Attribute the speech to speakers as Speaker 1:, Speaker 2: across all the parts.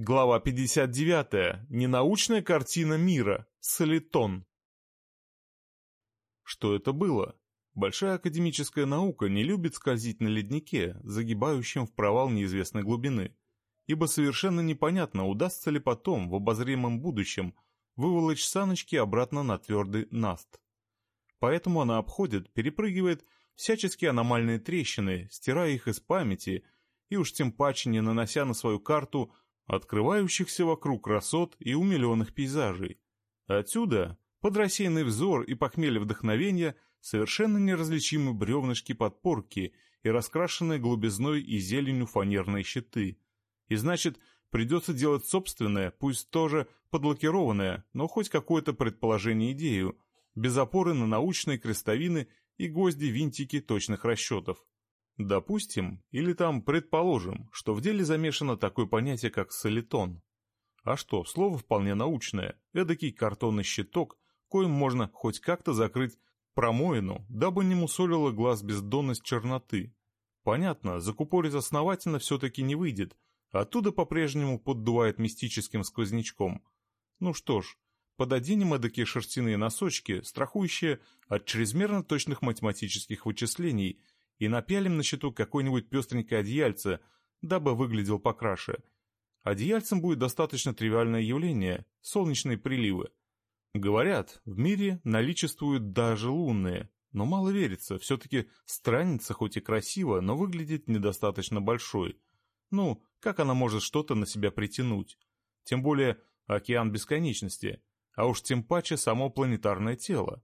Speaker 1: Глава 59. Ненаучная картина мира. Солитон. Что это было? Большая академическая наука не любит скользить на леднике, загибающем в провал неизвестной глубины, ибо совершенно непонятно, удастся ли потом, в обозримом будущем, выволочь саночки обратно на твердый наст. Поэтому она обходит, перепрыгивает всячески аномальные трещины, стирая их из памяти, и уж тем паче не нанося на свою карту – открывающихся вокруг красот и умиленных пейзажей. Отсюда, под рассеянный взор и похмелье вдохновения, совершенно неразличимы бревнышки подпорки и раскрашенные голубизной и зеленью фанерные щиты. И значит, придется делать собственное, пусть тоже подлакированное, но хоть какое-то предположение идею, без опоры на научные крестовины и гвозди-винтики точных расчетов. Допустим, или там предположим, что в деле замешано такое понятие, как солитон. А что, слово вполне научное, эдакий картонный щиток, коим можно хоть как-то закрыть промоину, дабы не мусолило глаз бездонность черноты. Понятно, закупорить основательно все-таки не выйдет, оттуда по-прежнему поддувает мистическим сквознячком. Ну что ж, пододенем эдакие шерстяные носочки, страхующие от чрезмерно точных математических вычислений – и напялим на щиту какое-нибудь пестренькое одеяльце, дабы выглядел покраше. Одеяльцем будет достаточно тривиальное явление – солнечные приливы. Говорят, в мире наличествуют даже лунные, но мало верится, все-таки страница хоть и красиво, но выглядит недостаточно большой. Ну, как она может что-то на себя притянуть? Тем более океан бесконечности, а уж тем паче само планетарное тело.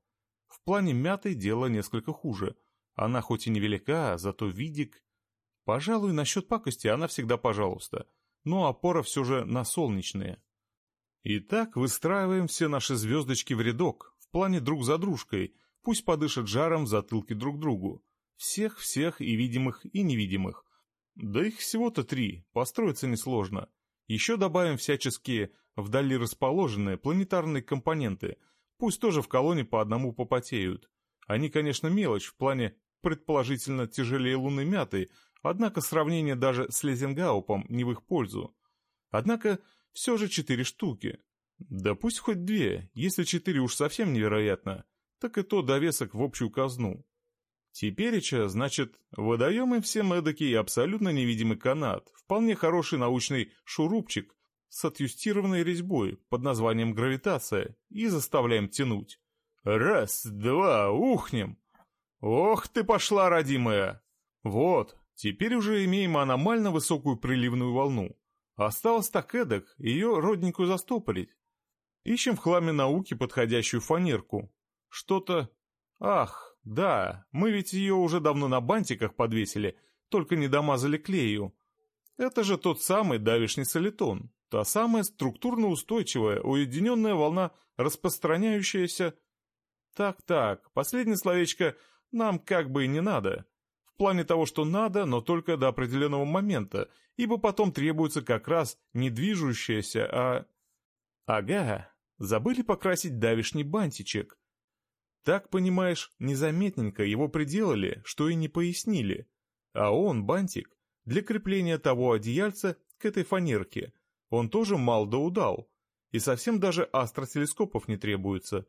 Speaker 1: В плане мятой дело несколько хуже – она хоть и невелика, зато видик. Пожалуй, насчет пакости она всегда пожалуйста, но опора все же на солнечные. Итак, выстраиваем все наши звездочки в рядок, в плане друг за дружкой, пусть подышат жаром в затылке друг другу. Всех-всех и видимых, и невидимых. Да их всего-то три, построиться несложно. Еще добавим всяческие вдали расположенные планетарные компоненты, пусть тоже в колонне по одному попотеют. Они, конечно, мелочь в плане предположительно тяжелее лунной мяты, однако сравнение даже с Лезенгаупом не в их пользу. Однако все же четыре штуки. Да пусть хоть две, если четыре уж совсем невероятно, так и то довесок в общую казну. Тепереча, значит, выдаем им всем эдакий абсолютно невидимый канат, вполне хороший научный шурупчик с отъюстированной резьбой под названием гравитация и заставляем тянуть. Раз, два, ухнем! «Ох ты пошла, родимая!» «Вот, теперь уже имеем аномально высокую приливную волну. Осталось так эдак, ее родненькую застопорить. Ищем в хламе науки подходящую фанерку. Что-то... Ах, да, мы ведь ее уже давно на бантиках подвесили, только не домазали клею. Это же тот самый давишний солитон, та самая структурно устойчивая, уединенная волна, распространяющаяся... Так-так, последнее словечко нам как бы и не надо. В плане того, что надо, но только до определенного момента, ибо потом требуется как раз не движущаяся, а... Ага, забыли покрасить давишний бантичек. Так, понимаешь, незаметненько его приделали, что и не пояснили. А он, бантик, для крепления того одеяльца к этой фанерке, он тоже мал да удал. И совсем даже астротелескопов не требуется.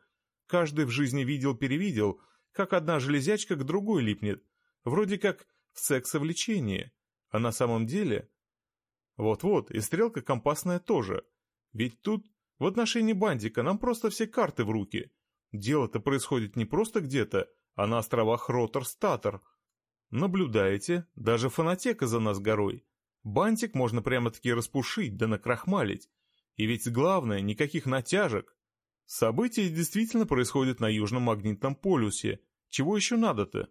Speaker 1: Каждый в жизни видел-перевидел, как одна железячка к другой липнет, вроде как в сексовлечении, а на самом деле... Вот-вот, и стрелка компасная тоже. Ведь тут, в отношении бандика, нам просто все карты в руки. Дело-то происходит не просто где-то, а на островах Ротор-Статор. Наблюдаете, даже фонотека за нас горой. Бантик можно прямо-таки распушить да накрахмалить. И ведь главное, никаких натяжек. События действительно происходят на Южном магнитном полюсе. Чего еще надо-то?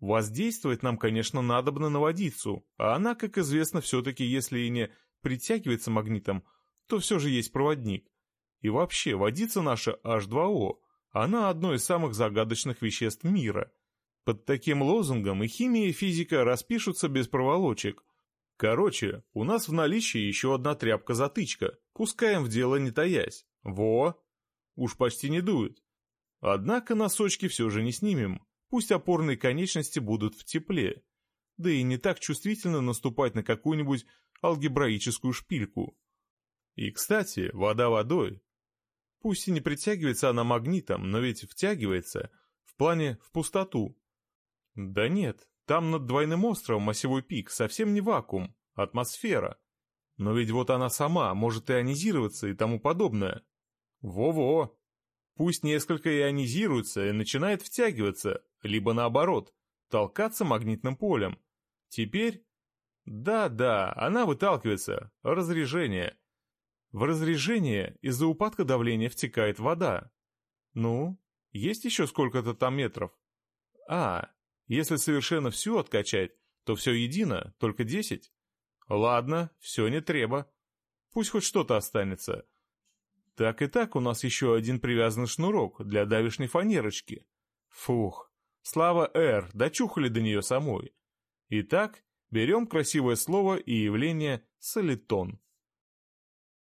Speaker 1: Воздействовать нам, конечно, надобно на водицу, а она, как известно, все-таки, если и не притягивается магнитом, то все же есть проводник. И вообще, водица наша H2O, она одно из самых загадочных веществ мира. Под таким лозунгом и химия, и физика распишутся без проволочек. Короче, у нас в наличии еще одна тряпка-затычка, пускаем в дело не таясь. Во! Уж почти не дует. Однако носочки все же не снимем, пусть опорные конечности будут в тепле. Да и не так чувствительно наступать на какую-нибудь алгебраическую шпильку. И, кстати, вода водой. Пусть и не притягивается она магнитом, но ведь втягивается, в плане в пустоту. Да нет, там над двойным островом осевой пик совсем не вакуум, атмосфера. Но ведь вот она сама может ионизироваться и тому подобное. Во-во! Пусть несколько ионизируется и начинает втягиваться, либо наоборот, толкаться магнитным полем. Теперь... Да-да, она выталкивается. Разрежение. В разрежение из-за упадка давления втекает вода. Ну, есть еще сколько-то там метров? А, если совершенно всю откачать, то все едино, только десять. Ладно, все не треба. Пусть хоть что-то останется. Так и так у нас еще один привязанный шнурок для давишней фанерочки. Фух, слава Эр, дочухали до нее самой. Итак, берем красивое слово и явление солитон.